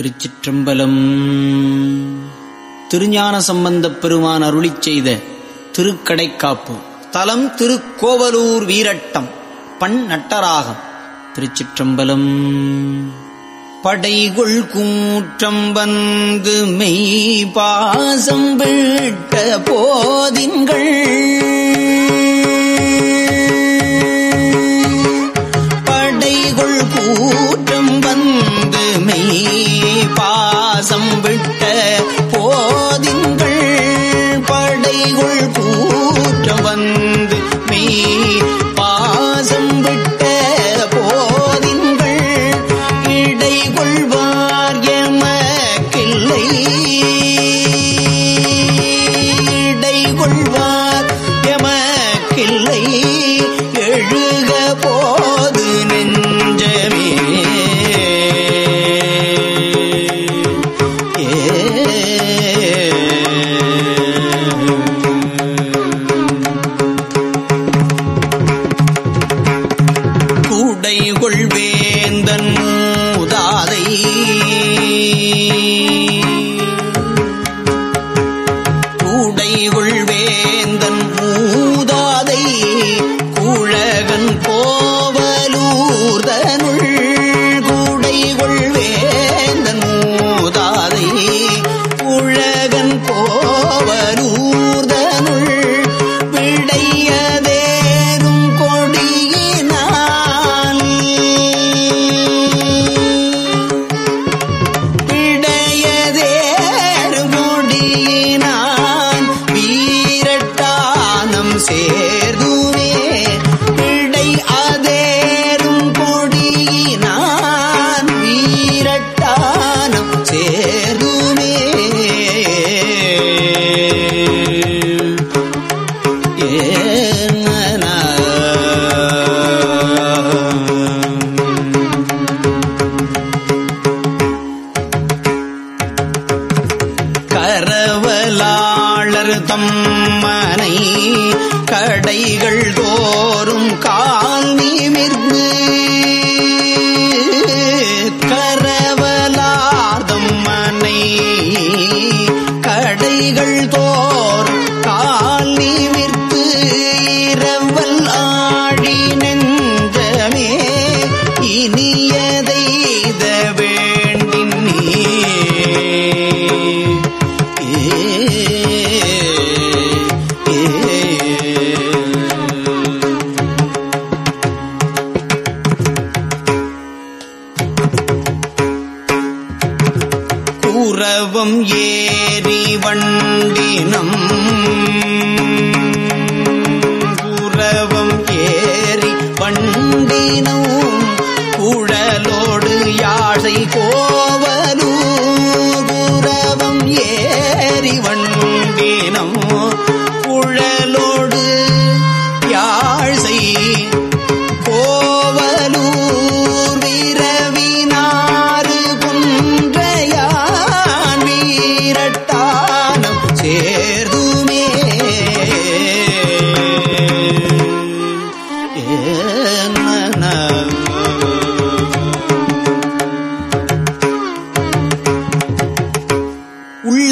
திருச்சிற்றம்பலம். திருஞான சம்பந்தப் பெருமான் அருளிச் செய்த திருக்கடைக்காப்பு. தலம் திருக்கோவலூர் வீரட்டம். பண் நட்டராகம். திருச்சிற்றம்பலம். படைகொள் கூற்றம் வந்து மெய் பாசம் விட்ட போதின்கள். பாசம் விட்ட போ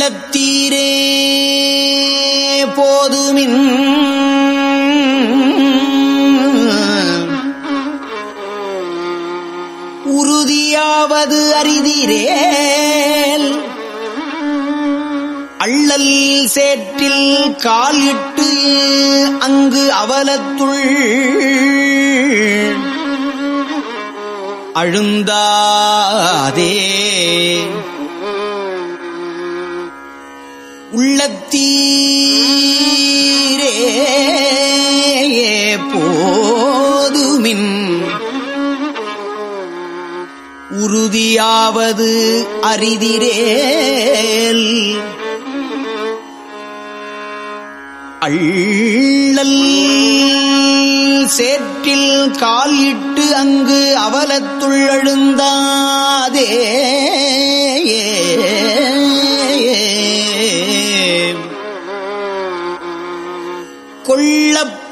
உள்ளத்தீரே போதுமின் உறுதியாவது அரிதிரேல் அள்ளல் சேற்றில் கால் இட்டு அங்கு அவலத்துள் அழுந்தாதே. தீரே போதுமின். உறுதியாவது அரிதிரேல் அள்ளல் சேற்றில் கால் இட்டு அங்கு அவலத்துள் அழுந்தாதே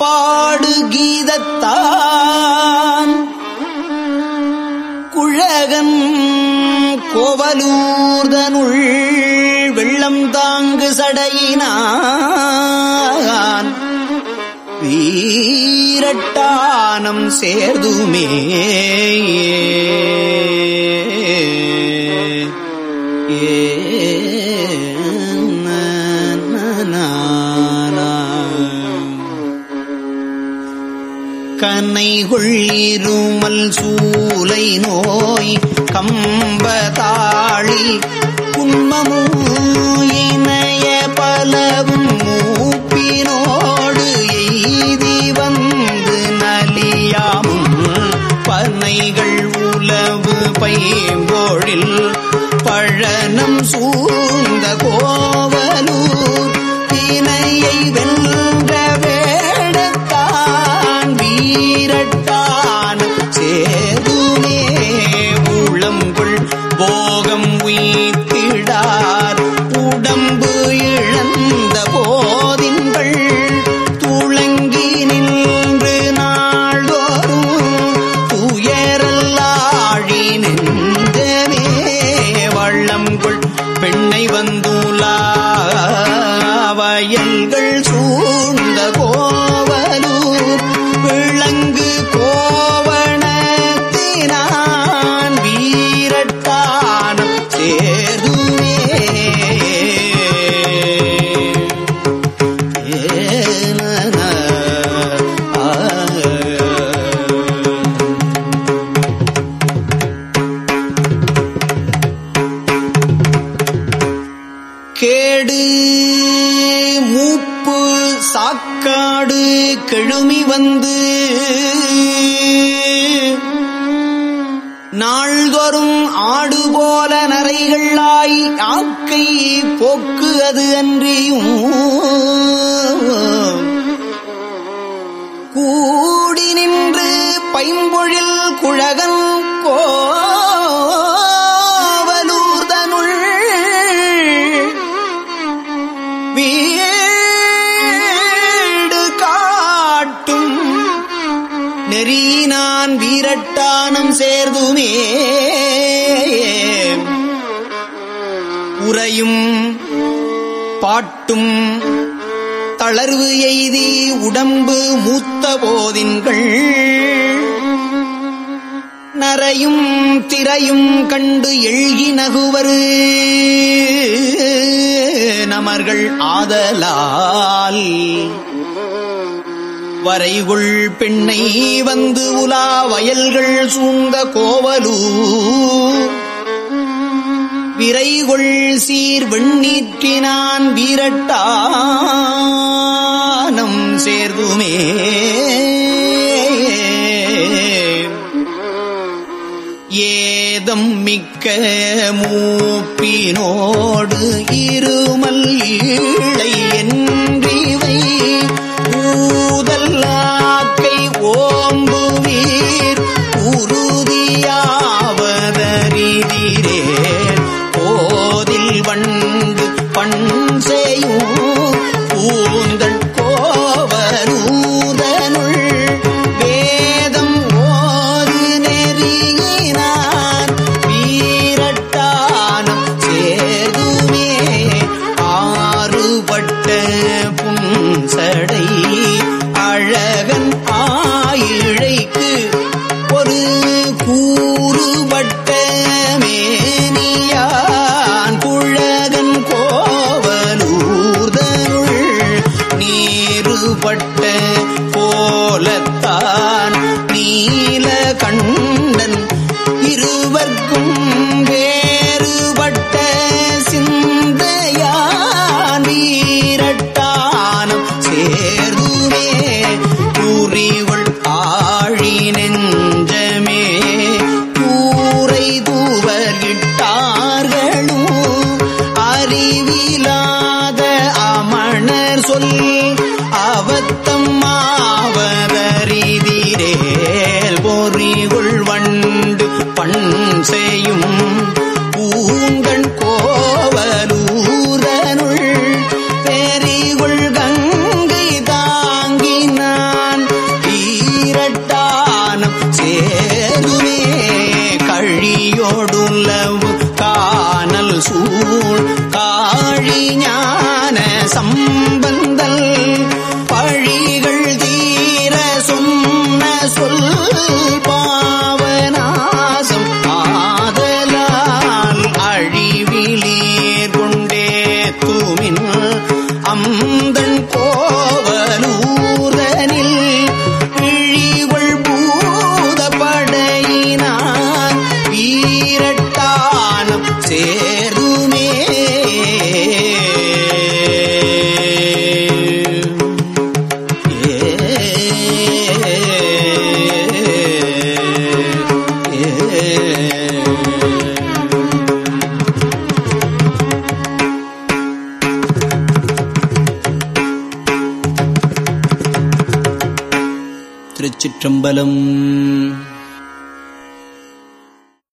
பாடு கீதத்தான் குழகன் கோவலூர்தனுள் வெள்ளம் தாங்கு சடையினான். வீரட்டானம் சேர்துமே. ஏ கனைகுள் இருமல் சூலை நோய் கம்பதாளி குன்மமும் பலவும் மூப்பினோடு எய்தி வந்து நலியாமும் பனைகள் உலவு பைம்பொழில் பழனம் சூழ்ந்த கோவலூர் காடு கெழுமி வந்து நாள்தோறும் ஆடு போல நரைகளாய் ஆக்கை போக்கு அது அன்றியும். கூடி நின்று பைம்பொழில் குழகன் உரையும் பாட்டும் தளர்வு எய்தி உடம்பு மூத்த போதின்கள். நரையும் திரையும் கண்டு எழுகி நகுவரு. நமர்கள் ஆதலால் வரைகுள் பெண்ணை வந்து உலா வயல்கள் சூழ்ந்த கோவலூர். விரைகொள் சீர் வெண்ணீற்றினான் வீரட்டானம் சேர்துமே. ஏதம் மிக்க மூப்பினோடு இருமல் ஈழை என்றிவை திருச்சிற்றம்பலம்.